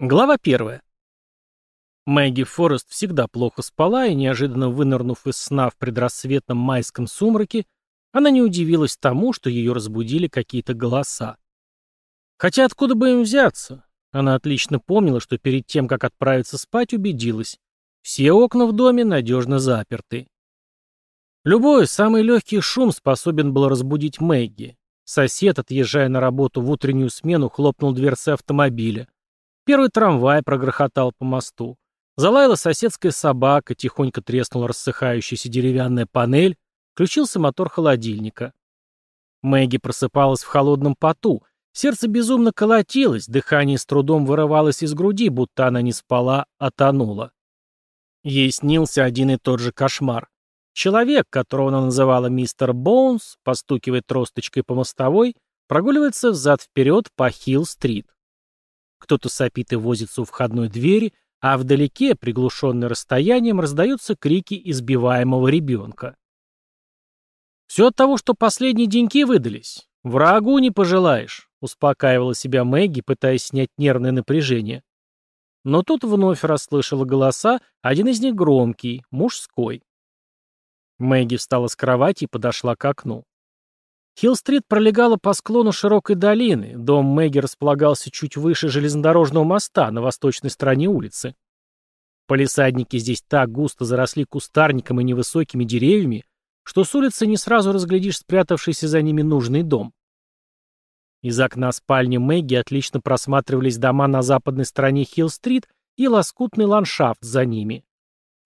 Глава первая. Мэгги Форест всегда плохо спала, и неожиданно вынырнув из сна в предрассветном майском сумраке, она не удивилась тому, что ее разбудили какие-то голоса. Хотя откуда бы им взяться? Она отлично помнила, что перед тем, как отправиться спать, убедилась. Все окна в доме надежно заперты. Любой, самый легкий шум способен был разбудить Мэгги. Сосед, отъезжая на работу в утреннюю смену, хлопнул дверцы автомобиля. Первый трамвай прогрохотал по мосту. Залаяла соседская собака, тихонько треснула рассыхающаяся деревянная панель, включился мотор холодильника. Мэгги просыпалась в холодном поту. Сердце безумно колотилось, дыхание с трудом вырывалось из груди, будто она не спала, а тонула. Ей снился один и тот же кошмар. Человек, которого она называла мистер Боунс, постукивает тросточкой по мостовой, прогуливается взад-вперед по Хилл-стрит. Кто-то сопит и возится у входной двери, а вдалеке, приглушенный расстоянием, раздаются крики избиваемого ребенка. «Все от того, что последние деньки выдались. Врагу не пожелаешь», — успокаивала себя Мэгги, пытаясь снять нервное напряжение. Но тут вновь расслышала голоса, один из них громкий, мужской. Мэгги встала с кровати и подошла к окну. Хилл-стрит пролегала по склону широкой долины, дом Мэгги располагался чуть выше железнодорожного моста на восточной стороне улицы. Полисадники здесь так густо заросли кустарником и невысокими деревьями, что с улицы не сразу разглядишь спрятавшийся за ними нужный дом. Из окна спальни Мэгги отлично просматривались дома на западной стороне Хилл-стрит и лоскутный ландшафт за ними.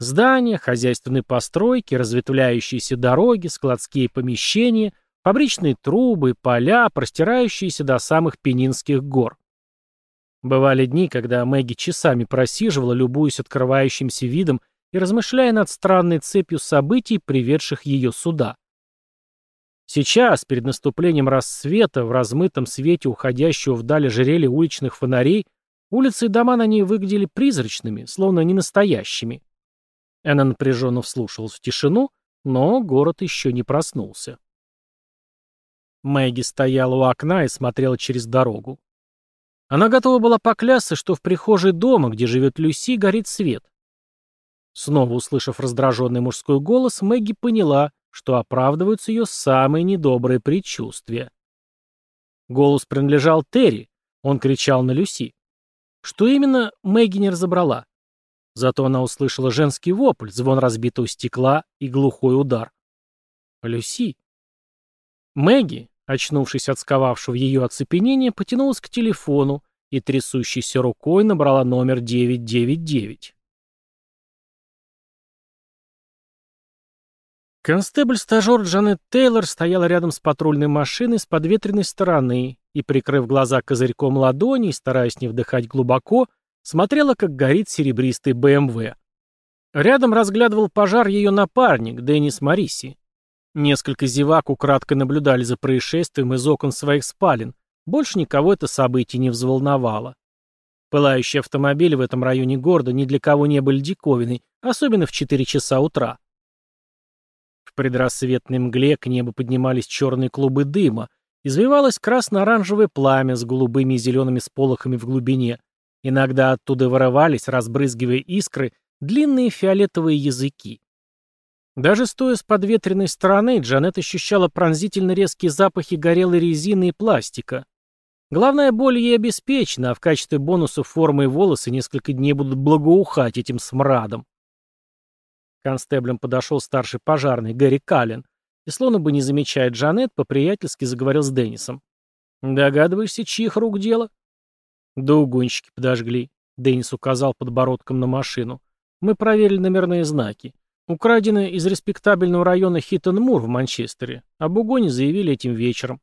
Здания, хозяйственные постройки, разветвляющиеся дороги, складские помещения, фабричные трубы, поля, простирающиеся до самых Пенинских гор. Бывали дни, когда Мэгги часами просиживала, любуясь открывающимся видом и размышляя над странной цепью событий, приведших ее сюда. Сейчас, перед наступлением рассвета, в размытом свете уходящего вдали ожерелья уличных фонарей, улицы и дома на ней выглядели призрачными, словно ненастоящими. Она напряженно вслушалась в тишину, но город еще не проснулся. Мэгги стояла у окна и смотрела через дорогу. Она готова была поклясться, что в прихожей дома, где живет Люси, горит свет. Снова услышав раздраженный мужской голос, Мэгги поняла, что оправдываются ее самые недобрые предчувствия. Голос принадлежал Терри, он кричал на Люси. Что именно, Мэгги не разобрала. Зато она услышала женский вопль, звон разбитого стекла и глухой удар. «Люси!» Мэгги, очнувшись от сковавшего ее оцепенения, потянулась к телефону и трясущейся рукой набрала номер 999. Констебль-стажер Джанет Тейлор стояла рядом с патрульной машиной с подветренной стороны и, прикрыв глаза козырьком ладони и стараясь не вдыхать глубоко, смотрела, как горит серебристый БМВ. Рядом разглядывал пожар ее напарник, Деннис Мариси. Несколько зевак украдкой наблюдали за происшествием из окон своих спален. Больше никого это событие не взволновало. Пылающие автомобили в этом районе города ни для кого не были диковиной, особенно в 4 часа утра. В предрассветной мгле к небу поднимались черные клубы дыма, извивалось красно-оранжевое пламя с голубыми и зелеными сполохами в глубине, Иногда оттуда воровались, разбрызгивая искры, длинные фиолетовые языки. Даже стоя с подветренной стороны, Джанет ощущала пронзительно резкие запахи горелой резины и пластика. Главная боль ей обеспечена, а в качестве бонуса формы и волосы несколько дней будут благоухать этим смрадом. Констеблем подошел старший пожарный Гэри Каллен и, словно бы не замечая Джанет, по-приятельски заговорил с Деннисом. «Догадываешься, чьих рук дело?» Да угонщики подожгли. Деннис указал подбородком на машину. Мы проверили номерные знаки. Украдены из респектабельного района Хиттон-Мур в Манчестере. А Об угоне заявили этим вечером.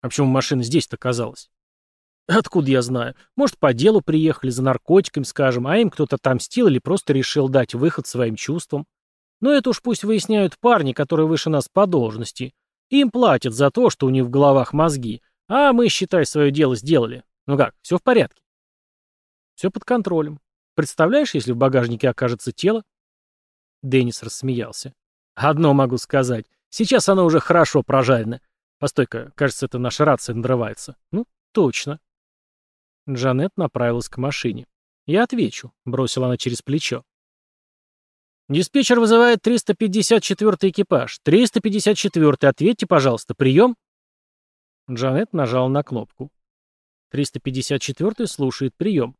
А почему машина здесь-то оказалась? Откуда я знаю? Может, по делу приехали, за наркотиками, скажем, а им кто-то отомстил или просто решил дать выход своим чувствам. Но это уж пусть выясняют парни, которые выше нас по должности. Им платят за то, что у них в головах мозги. А мы, считай, свое дело сделали. Ну как, все в порядке? Все под контролем. Представляешь, если в багажнике окажется тело? Деннис рассмеялся. Одно могу сказать. Сейчас оно уже хорошо прожарено. Постой-ка, кажется, это наша рация надрывается. Ну, точно. Джанет направилась к машине. «Я отвечу», — бросила она через плечо. «Диспетчер вызывает 354-й экипаж. 354-й, ответьте, пожалуйста, прием». Джанет нажал на кнопку. 354 слушает прием.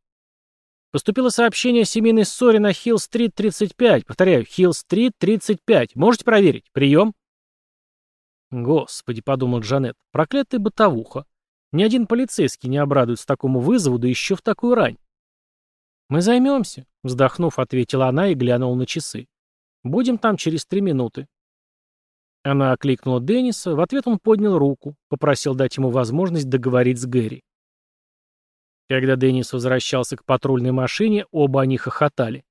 Поступило сообщение о семейной ссоре на Хилл-стрит 35. Повторяю, Хилл-стрит 35. Можете проверить? Прием. Господи, подумал Джанет, проклятая бытовуха. Ни один полицейский не обрадуется такому вызову, да еще в такую рань. «Мы займемся», — вздохнув, ответила она и глянула на часы. «Будем там через три минуты». Она окликнула Денниса, в ответ он поднял руку, попросил дать ему возможность договорить с Гэри. Когда Деннис возвращался к патрульной машине, оба они хохотали.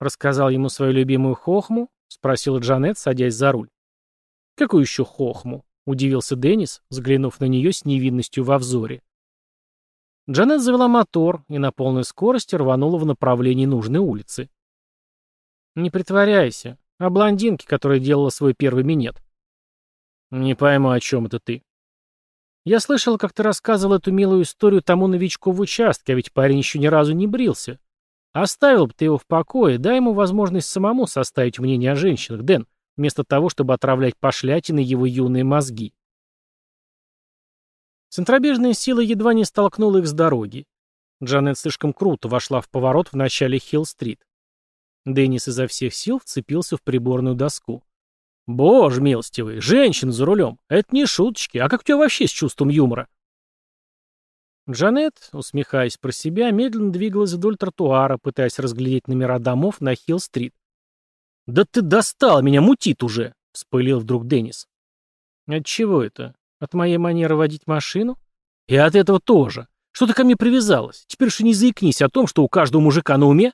«Рассказал ему свою любимую хохму?» — спросила Джанет, садясь за руль. «Какую еще хохму?» — удивился Деннис, взглянув на нее с невинностью во взоре. Джанет завела мотор и на полной скорости рванула в направлении нужной улицы. «Не притворяйся. а блондинке, которая делала свой первый минет». «Не пойму, о чем это ты», я слышал, как ты рассказывал эту милую историю тому новичку в участке, ведь парень еще ни разу не брился. Оставил бы ты его в покое, дай ему возможность самому составить мнение о женщинах, Дэн, вместо того, чтобы отравлять пошлятины его юные мозги. Центробежная сила едва не столкнула их с дороги. Джанет слишком круто вошла в поворот в начале Хилл-стрит. Деннис изо всех сил вцепился в приборную доску. Боже милостивый, женщин за рулем. Это не шуточки. А как у тебя вообще с чувством юмора? Джанет, усмехаясь про себя, медленно двигалась вдоль тротуара, пытаясь разглядеть номера домов на Хилл-стрит. «Да ты достал, меня мутит уже!» — вспылил вдруг Деннис. «От чего это? От моей манеры водить машину?» «И от этого тоже. Что ты ко мне привязалась? Теперь же не заикнись о том, что у каждого мужика на уме?»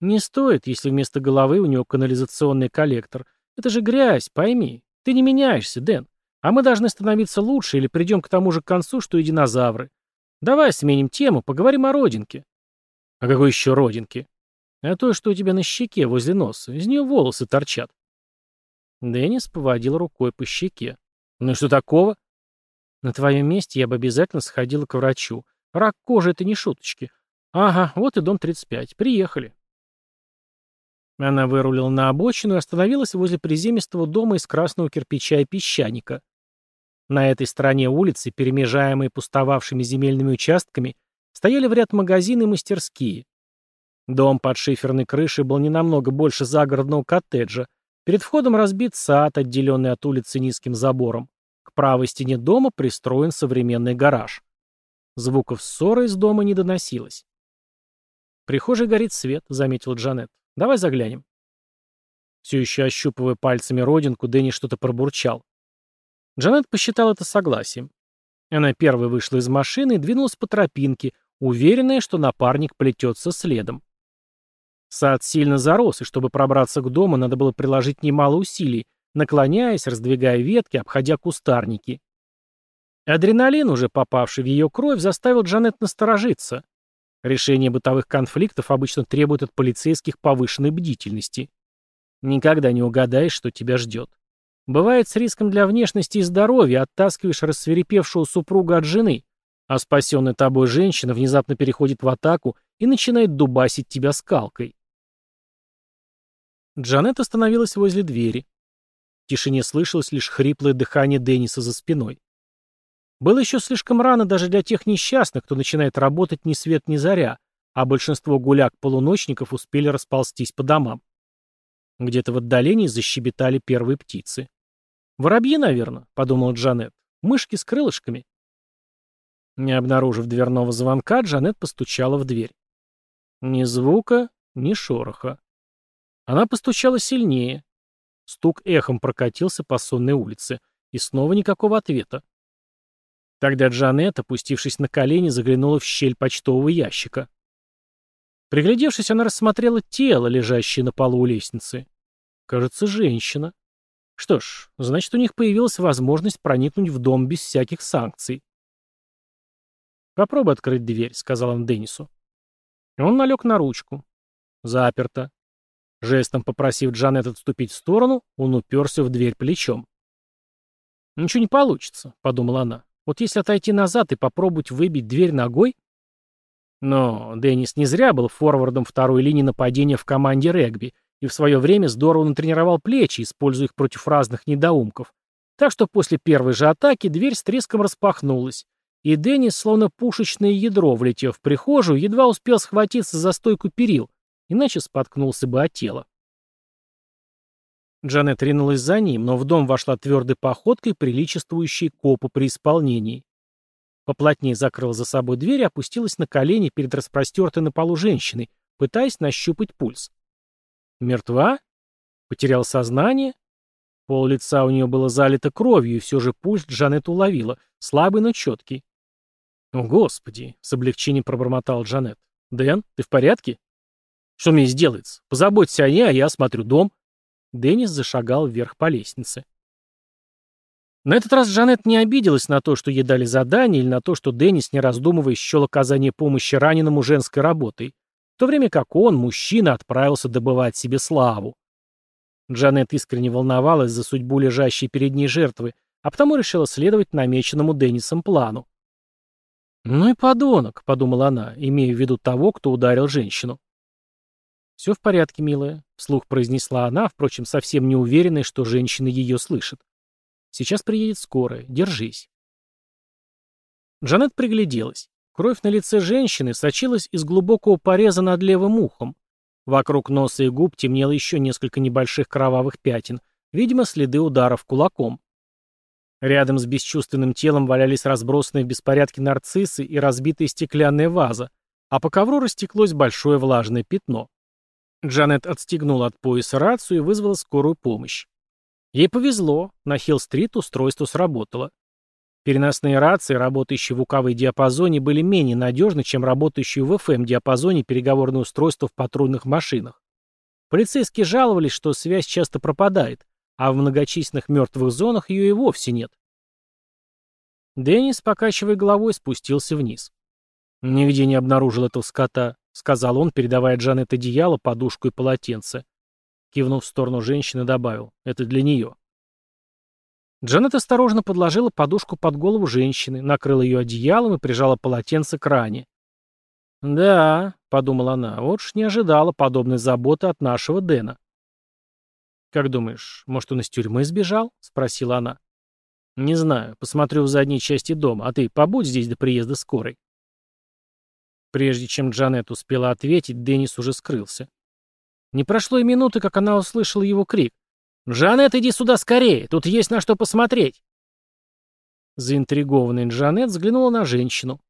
Не стоит, если вместо головы у него канализационный коллектор. Это же грязь, пойми. Ты не меняешься, Дэн. А мы должны становиться лучше или придем к тому же концу, что и динозавры. Давай сменим тему, поговорим о родинке. А какой еще родинке? А то, что у тебя на щеке возле носа. Из нее волосы торчат. Деннис поводил рукой по щеке. Ну и что такого? На твоем месте я бы обязательно сходила к врачу. Рак кожи — это не шуточки. Ага, вот и дом 35. Приехали. Она вырулила на обочину и остановилась возле приземистого дома из красного кирпича и песчаника. На этой стороне улицы, перемежаемой пустовавшими земельными участками, стояли в ряд магазины и мастерские. Дом под шиферной крышей был не намного больше загородного коттеджа. Перед входом разбит сад, отделенный от улицы низким забором. К правой стене дома пристроен современный гараж. Звуков ссоры из дома не доносилось. Прихожей горит свет», — заметил Джанет. Давай заглянем». Все еще ощупывая пальцами родинку, Дэнни что-то пробурчал. Джанет посчитал это согласием. Она первой вышла из машины и двинулась по тропинке, уверенная, что напарник плетется следом. Сад сильно зарос, и чтобы пробраться к дому, надо было приложить немало усилий, наклоняясь, раздвигая ветки, обходя кустарники. Адреналин, уже попавший в ее кровь, заставил Джанет насторожиться. Решение бытовых конфликтов обычно требует от полицейских повышенной бдительности. Никогда не угадаешь, что тебя ждет. Бывает с риском для внешности и здоровья, оттаскиваешь рассверепевшего супруга от жены, а спасенная тобой женщина внезапно переходит в атаку и начинает дубасить тебя скалкой. Джанет остановилась возле двери. В тишине слышалось лишь хриплое дыхание Денниса за спиной. Было еще слишком рано даже для тех несчастных, кто начинает работать ни свет ни заря, а большинство гуляк-полуночников успели расползтись по домам. Где-то в отдалении защебетали первые птицы. «Воробьи, наверное», — подумала Джанет. «Мышки с крылышками». Не обнаружив дверного звонка, Джанет постучала в дверь. Ни звука, ни шороха. Она постучала сильнее. Стук эхом прокатился по сонной улице, и снова никакого ответа. Тогда Джанет, опустившись на колени, заглянула в щель почтового ящика. Приглядевшись, она рассмотрела тело, лежащее на полу у лестницы. Кажется, женщина. Что ж, значит, у них появилась возможность проникнуть в дом без всяких санкций. «Попробуй открыть дверь», — сказал он Деннису. Он налег на ручку. Заперто. Жестом попросив Джанет отступить в сторону, он уперся в дверь плечом. «Ничего не получится», — подумала она. Вот если отойти назад и попробовать выбить дверь ногой... Но Деннис не зря был форвардом второй линии нападения в команде регби и в свое время здорово натренировал плечи, используя их против разных недоумков. Так что после первой же атаки дверь с треском распахнулась, и Деннис, словно пушечное ядро, влетев в прихожую, едва успел схватиться за стойку перил, иначе споткнулся бы от тела. Джанет ринулась за ним, но в дом вошла твердой походкой, приличествующей копу при исполнении. Поплотнее закрыла за собой дверь и опустилась на колени перед распростертой на полу женщиной, пытаясь нащупать пульс. Мертва? Потерял сознание? Пол лица у нее было залито кровью, и все же пульс Джанет уловила, слабый, но четкий. «О, Господи!» — с облегчением пробормотал Джанет. «Дэн, ты в порядке?» «Что мне сделается? Позаботься о ней, а я осмотрю дом», Деннис зашагал вверх по лестнице. На этот раз Жанет не обиделась на то, что ей дали задание, или на то, что Деннис, не раздумывая, счел оказание помощи раненому женской работой, в то время как он, мужчина, отправился добывать себе славу. Джанет искренне волновалась за судьбу лежащей перед ней жертвы, а потому решила следовать намеченному Деннисом плану. «Ну и подонок», — подумала она, имея в виду того, кто ударил женщину. «Все в порядке, милая», — вслух произнесла она, впрочем, совсем не уверенная, что женщина ее слышит. «Сейчас приедет скорая. Держись». Джанет пригляделась. Кровь на лице женщины сочилась из глубокого пореза над левым ухом. Вокруг носа и губ темнело еще несколько небольших кровавых пятен, видимо, следы ударов кулаком. Рядом с бесчувственным телом валялись разбросанные в беспорядке нарциссы и разбитая стеклянная ваза, а по ковру растеклось большое влажное пятно. Джанет отстегнула от пояса рацию и вызвала скорую помощь. Ей повезло, на Хилл-стрит устройство сработало. Переносные рации, работающие в УКВ диапазоне, были менее надежны, чем работающие в ФМ-диапазоне переговорные устройства в патрульных машинах. Полицейские жаловались, что связь часто пропадает, а в многочисленных мертвых зонах ее и вовсе нет. Деннис, покачивая головой, спустился вниз. Нигде не обнаружил этого скота сказал он, передавая Джанет одеяло, подушку и полотенце. Кивнув в сторону женщины, добавил, это для нее. Джанет осторожно подложила подушку под голову женщины, накрыла ее одеялом и прижала полотенце к ране. «Да», — подумала она, — «вот ж не ожидала подобной заботы от нашего Дэна». «Как думаешь, может, он из тюрьмы сбежал?» — спросила она. «Не знаю. Посмотрю в задней части дома. А ты побудь здесь до приезда скорой». Прежде чем Джанет успела ответить, Деннис уже скрылся. Не прошло и минуты, как она услышала его крик. «Джанет, иди сюда скорее! Тут есть на что посмотреть!» Заинтригованная Джанет взглянула на женщину.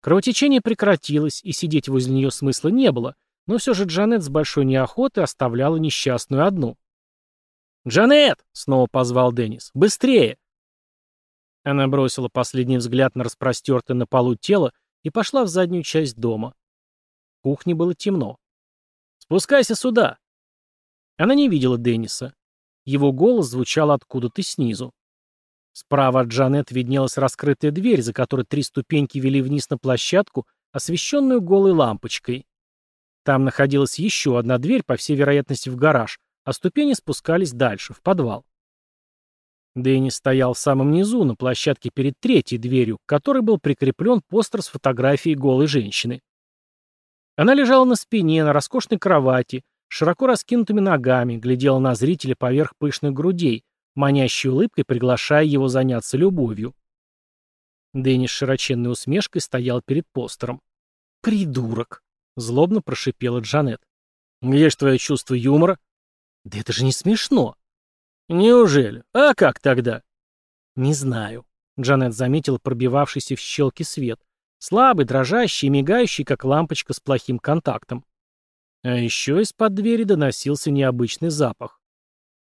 Кровотечение прекратилось, и сидеть возле нее смысла не было, но все же Джанет с большой неохотой оставляла несчастную одну. «Джанет!» — снова позвал Деннис. «Быстрее!» Она бросила последний взгляд на распростертое на полу тело и пошла в заднюю часть дома. В кухне было темно. «Спускайся сюда!» Она не видела Денниса. Его голос звучал откуда-то снизу. Справа от Джанет виднелась раскрытая дверь, за которой три ступеньки вели вниз на площадку, освещенную голой лампочкой. Там находилась еще одна дверь, по всей вероятности, в гараж, а ступени спускались дальше, в подвал. Дэнни стоял в самом низу, на площадке перед третьей дверью, к которой был прикреплен постер с фотографией голой женщины. Она лежала на спине, на роскошной кровати, широко раскинутыми ногами, глядела на зрителя поверх пышных грудей, манящей улыбкой приглашая его заняться любовью. Дэнни с широченной усмешкой стоял перед постером. «Придурок!» — злобно прошипела Джанет. «Где ж твое чувство юмора?» «Да это же не смешно!» «Неужели? А как тогда?» «Не знаю», — Джанет заметил пробивавшийся в щелки свет. Слабый, дрожащий, мигающий, как лампочка с плохим контактом. А еще из-под двери доносился необычный запах.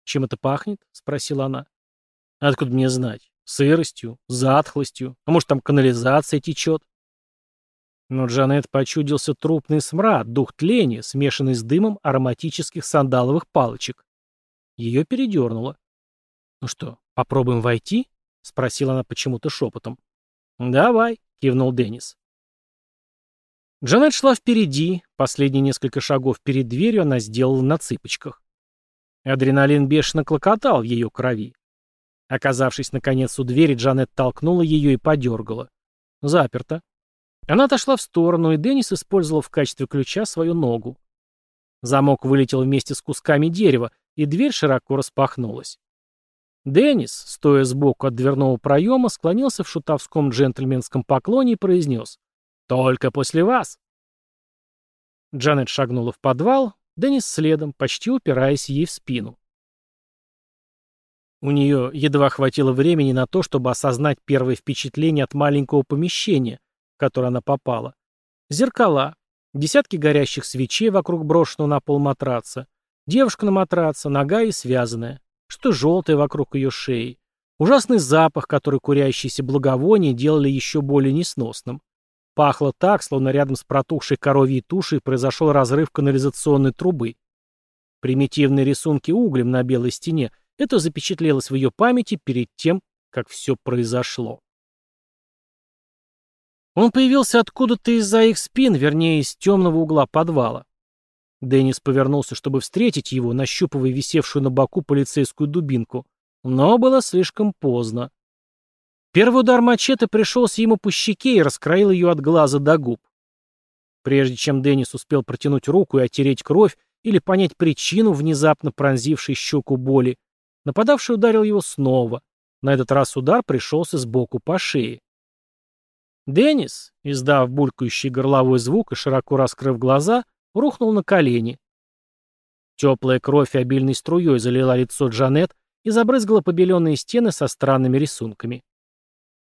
«Чем это пахнет?» — спросила она. «Откуда мне знать? Сыростью? Затхлостью? А может, там канализация течет?» Но Джанет почудился трупный смрад, дух тления, смешанный с дымом ароматических сандаловых палочек. Ее передернуло. «Ну что, попробуем войти?» — спросила она почему-то шепотом. «Давай», — кивнул Деннис. Джанет шла впереди, последние несколько шагов перед дверью она сделала на цыпочках. Адреналин бешено клокотал в ее крови. Оказавшись, наконец, у двери, Джанет толкнула ее и подергала. Заперто. Она отошла в сторону, и Деннис использовал в качестве ключа свою ногу. Замок вылетел вместе с кусками дерева, и дверь широко распахнулась. Деннис, стоя сбоку от дверного проема, склонился в шутовском джентльменском поклоне и произнес «Только после вас!». Джанет шагнула в подвал, Деннис следом, почти упираясь ей в спину. У нее едва хватило времени на то, чтобы осознать первое впечатление от маленького помещения, в которое она попала. Зеркала, десятки горящих свечей вокруг брошенного на пол матраца, Девушка на матраце, нога и связанная. Что желтое вокруг ее шеи. Ужасный запах, который курящиеся благовония делали еще более несносным. Пахло так, словно рядом с протухшей коровьей тушей произошел разрыв канализационной трубы. Примитивные рисунки углем на белой стене – это запечатлелось в ее памяти перед тем, как все произошло. Он появился откуда-то из-за их спин, вернее, из темного угла подвала. Деннис повернулся, чтобы встретить его, нащупывая висевшую на боку полицейскую дубинку. Но было слишком поздно. Первый удар мачете пришелся ему по щеке и раскроил ее от глаза до губ. Прежде чем Деннис успел протянуть руку и оттереть кровь или понять причину, внезапно пронзившей щеку боли, нападавший ударил его снова. На этот раз удар пришелся сбоку по шее. Деннис, издав булькающий горловой звук и широко раскрыв глаза, — рухнул на колени. Теплая кровь обильной струей залила лицо Джанет и забрызгала побеленные стены со странными рисунками.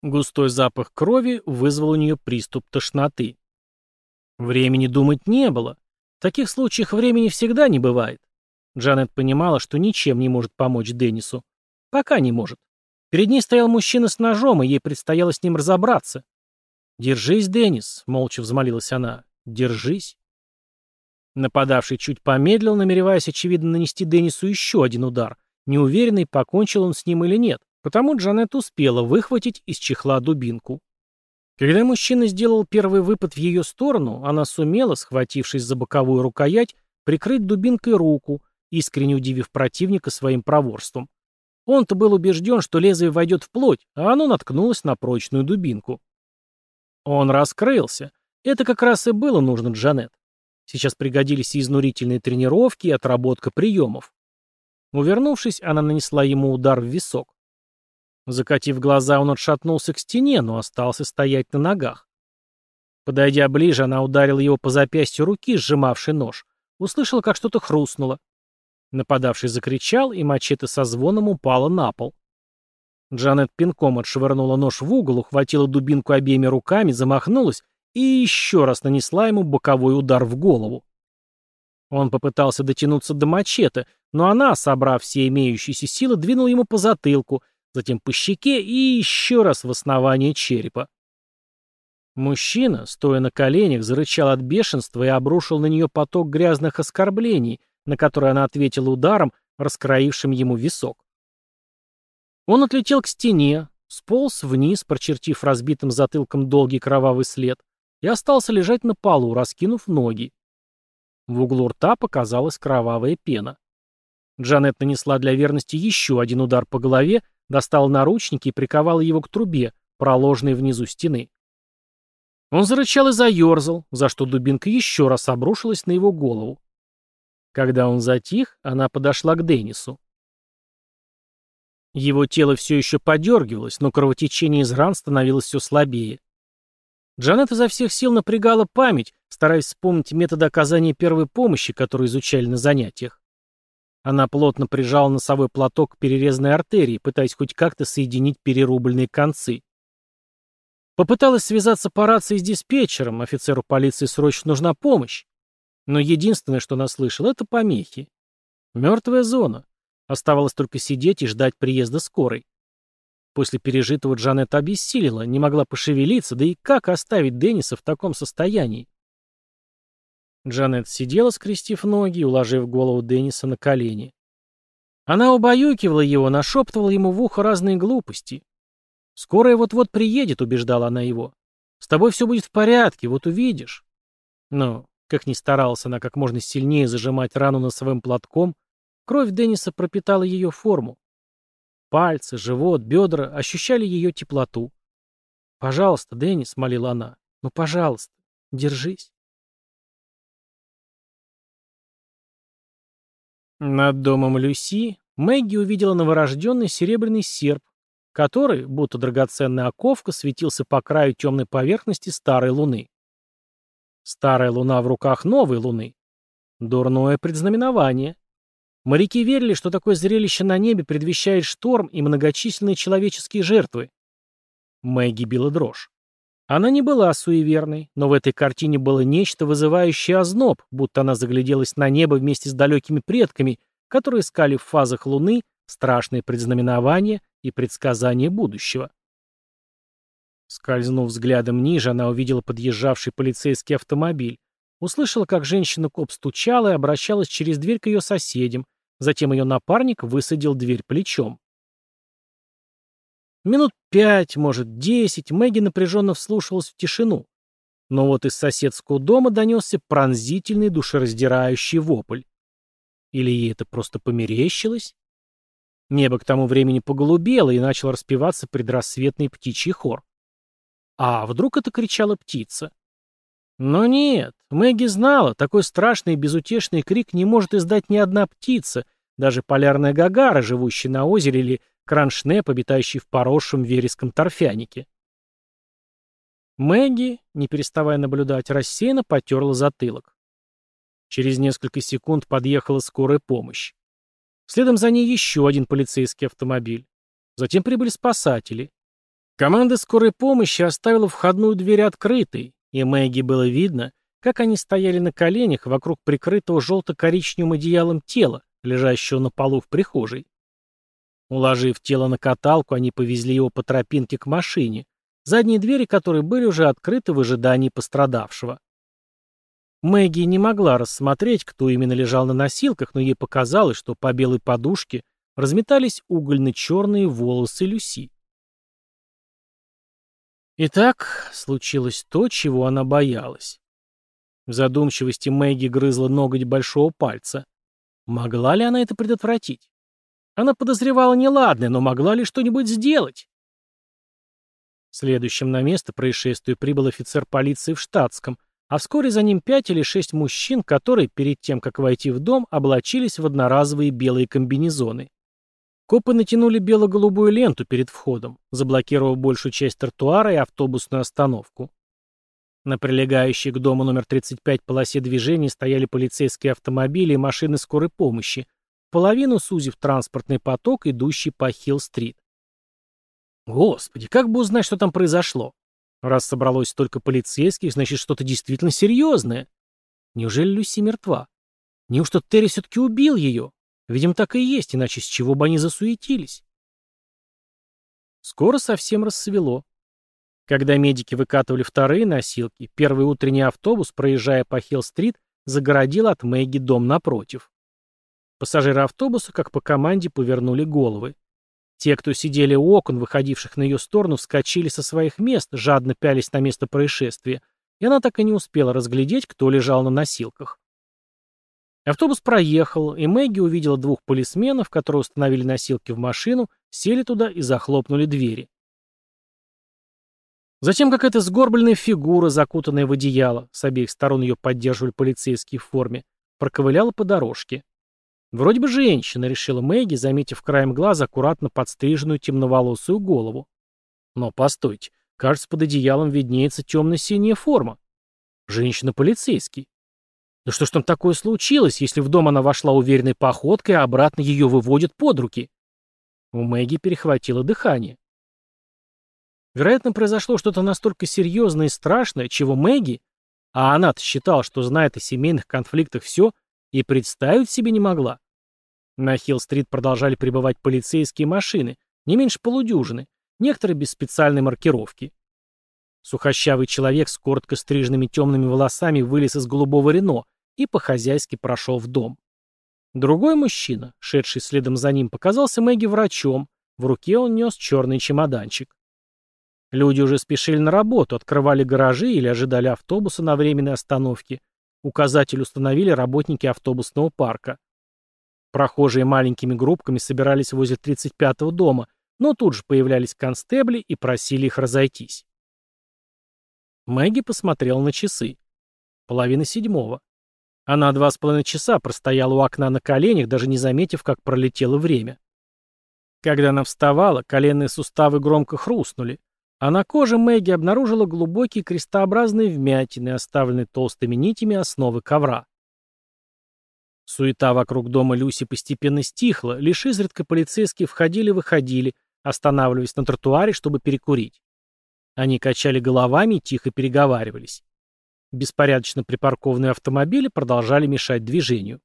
Густой запах крови вызвал у нее приступ тошноты. Времени думать не было. В таких случаях времени всегда не бывает. Джанет понимала, что ничем не может помочь Деннису. Пока не может. Перед ней стоял мужчина с ножом, и ей предстояло с ним разобраться. «Держись, Деннис», — молча взмолилась она. «Держись». Нападавший чуть помедлил, намереваясь, очевидно, нанести Деннису еще один удар, неуверенный, покончил он с ним или нет, потому Джанет успела выхватить из чехла дубинку. Когда мужчина сделал первый выпад в ее сторону, она сумела, схватившись за боковую рукоять, прикрыть дубинкой руку, искренне удивив противника своим проворством. Он-то был убежден, что лезвие войдет в плоть, а оно наткнулось на прочную дубинку. Он раскрылся. Это как раз и было нужно Джанет. Сейчас пригодились и изнурительные тренировки, и отработка приемов. Увернувшись, она нанесла ему удар в висок. Закатив глаза, он отшатнулся к стене, но остался стоять на ногах. Подойдя ближе, она ударила его по запястью руки, сжимавшей нож. Услышала, как что-то хрустнуло. Нападавший закричал, и мачете со звоном упала на пол. Джанет пинком отшвырнула нож в угол, ухватила дубинку обеими руками, замахнулась и еще раз нанесла ему боковой удар в голову. Он попытался дотянуться до мачете, но она, собрав все имеющиеся силы, двинула ему по затылку, затем по щеке и еще раз в основание черепа. Мужчина, стоя на коленях, зарычал от бешенства и обрушил на нее поток грязных оскорблений, на которые она ответила ударом, раскроившим ему висок. Он отлетел к стене, сполз вниз, прочертив разбитым затылком долгий кровавый след, и остался лежать на полу, раскинув ноги. В углу рта показалась кровавая пена. Джанет нанесла для верности еще один удар по голове, достала наручники и приковала его к трубе, проложенной внизу стены. Он зарычал и заерзал, за что дубинка еще раз обрушилась на его голову. Когда он затих, она подошла к Деннису. Его тело все еще подергивалось, но кровотечение из ран становилось все слабее. Джанет изо всех сил напрягала память, стараясь вспомнить методы оказания первой помощи, которые изучали на занятиях. Она плотно прижала носовой платок к перерезанной артерии, пытаясь хоть как-то соединить перерубленные концы. Попыталась связаться по рации с диспетчером, офицеру полиции срочно нужна помощь. Но единственное, что она слышала, это помехи. Мертвая зона. Оставалось только сидеть и ждать приезда скорой. После пережитого Джанет обессилила, не могла пошевелиться, да и как оставить Денниса в таком состоянии? Джанет сидела, скрестив ноги и уложив голову Денниса на колени. Она убаюкивала его, нашептывала ему в ухо разные глупости. «Скорая вот-вот приедет», — убеждала она его. «С тобой все будет в порядке, вот увидишь». Но, как ни старалась она как можно сильнее зажимать рану на носовым платком, кровь Денниса пропитала ее форму пальцы, живот, бедра ощущали ее теплоту. «Пожалуйста, Деннис», — молила она, — «ну, пожалуйста, держись». Над домом Люси Мэгги увидела новорожденный серебряный серп, который, будто драгоценная оковка, светился по краю темной поверхности старой луны. Старая луна в руках новой луны. Дурное предзнаменование. Моряки верили, что такое зрелище на небе предвещает шторм и многочисленные человеческие жертвы. Мэгги била дрожь. Она не была суеверной, но в этой картине было нечто, вызывающее озноб, будто она загляделась на небо вместе с далекими предками, которые искали в фазах Луны страшные предзнаменования и предсказания будущего. Скользнув взглядом ниже, она увидела подъезжавший полицейский автомобиль, услышала, как женщина-коп стучала и обращалась через дверь к ее соседям, Затем ее напарник высадил дверь плечом. Минут пять, может, десять Мэгги напряженно вслушивалась в тишину. Но вот из соседского дома донесся пронзительный душераздирающий вопль. Или ей это просто померещилось? Небо к тому времени поголубело и начал распеваться предрассветный птичий хор. А вдруг это кричала птица? Но нет, Мэгги знала, такой страшный и безутешный крик не может издать ни одна птица, даже полярная гагара, живущая на озере, или кроншнеп, обитающий в поросшем вереском торфянике. Мэгги, не переставая наблюдать, рассеянно потерла затылок. Через несколько секунд подъехала скорая помощь. Следом за ней еще один полицейский автомобиль. Затем прибыли спасатели. Команда скорой помощи оставила входную дверь открытой, и Мэгги было видно, как они стояли на коленях вокруг прикрытого желто-коричневым одеялом тела, лежащего на полу в прихожей. Уложив тело на каталку, они повезли его по тропинке к машине, задние двери которой были уже открыты в ожидании пострадавшего. Мэгги не могла рассмотреть, кто именно лежал на носилках, но ей показалось, что по белой подушке разметались угольно-черные волосы Люси. Итак, случилось то, чего она боялась. В задумчивости Мэгги грызла ноготь большого пальца. Могла ли она это предотвратить? Она подозревала неладное, но могла ли что-нибудь сделать? Следующим на место происшествия прибыл офицер полиции в штатском, а вскоре за ним пять или шесть мужчин, которые, перед тем, как войти в дом, облачились в одноразовые белые комбинезоны. Копы натянули бело-голубую ленту перед входом, заблокировав большую часть тротуара и автобусную остановку. На прилегающей к дому номер 35 полосе движения стояли полицейские автомобили и машины скорой помощи, половину сузив транспортный поток, идущий по Хилл-стрит. Господи, как бы узнать, что там произошло? Раз собралось только полицейских, значит, что-то действительно серьезное. Неужели Люси мертва? Неужто Терри все-таки убил ее? Видимо, так и есть, иначе с чего бы они засуетились? Скоро совсем рассвело. Когда медики выкатывали вторые носилки, первый утренний автобус, проезжая по Хилл-стрит, загородил от Мэгги дом напротив. Пассажиры автобуса, как по команде, повернули головы. Те, кто сидели у окон, выходивших на ее сторону, вскочили со своих мест, жадно пялись на место происшествия, и она так и не успела разглядеть, кто лежал на носилках. Автобус проехал, и Мэгги увидела двух полисменов, которые установили носилки в машину, сели туда и захлопнули двери. Затем какая-то сгорбленная фигура, закутанная в одеяло, с обеих сторон ее поддерживали полицейские в форме, проковыляла по дорожке. Вроде бы женщина, решила Мэгги, заметив краем глаза аккуратно подстриженную темноволосую голову. Но постойте, кажется, под одеялом виднеется темно-синяя форма. Женщина-полицейский. Да что ж там такое случилось, если в дом она вошла уверенной походкой, а обратно ее выводят под руки? У Мэгги перехватило дыхание. Вероятно, произошло что-то настолько серьезное и страшное, чего Мэгги, а она считала, что знает о семейных конфликтах все, и представить себе не могла. На Хилл-стрит продолжали прибывать полицейские машины, не меньше полудюжины, некоторые без специальной маркировки. Сухощавый человек с коротко стриженными темными волосами вылез из голубого Рено и по-хозяйски прошел в дом. Другой мужчина, шедший следом за ним, показался Мэгги врачом, в руке он нес черный чемоданчик. Люди уже спешили на работу, открывали гаражи или ожидали автобуса на временной остановке. Указатель установили работники автобусного парка. Прохожие маленькими группками собирались возле 35-го дома, но тут же появлялись констебли и просили их разойтись. Мэгги посмотрела на часы. Половина седьмого. Она два с половиной часа простояла у окна на коленях, даже не заметив, как пролетело время. Когда она вставала, коленные суставы громко хрустнули а на коже Мэгги обнаружила глубокие крестообразные вмятины, оставленные толстыми нитями основы ковра. Суета вокруг дома Люси постепенно стихла, лишь изредка полицейские входили и выходили, останавливаясь на тротуаре, чтобы перекурить. Они качали головами и тихо переговаривались. Беспорядочно припаркованные автомобили продолжали мешать движению.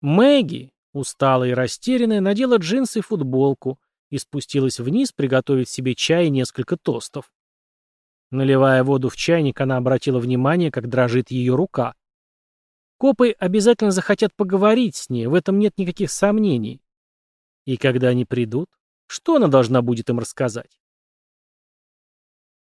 Мэгги, усталая и растерянная, надела джинсы и футболку, и спустилась вниз приготовить себе чай и несколько тостов. Наливая воду в чайник, она обратила внимание, как дрожит ее рука. Копы обязательно захотят поговорить с ней, в этом нет никаких сомнений. И когда они придут, что она должна будет им рассказать?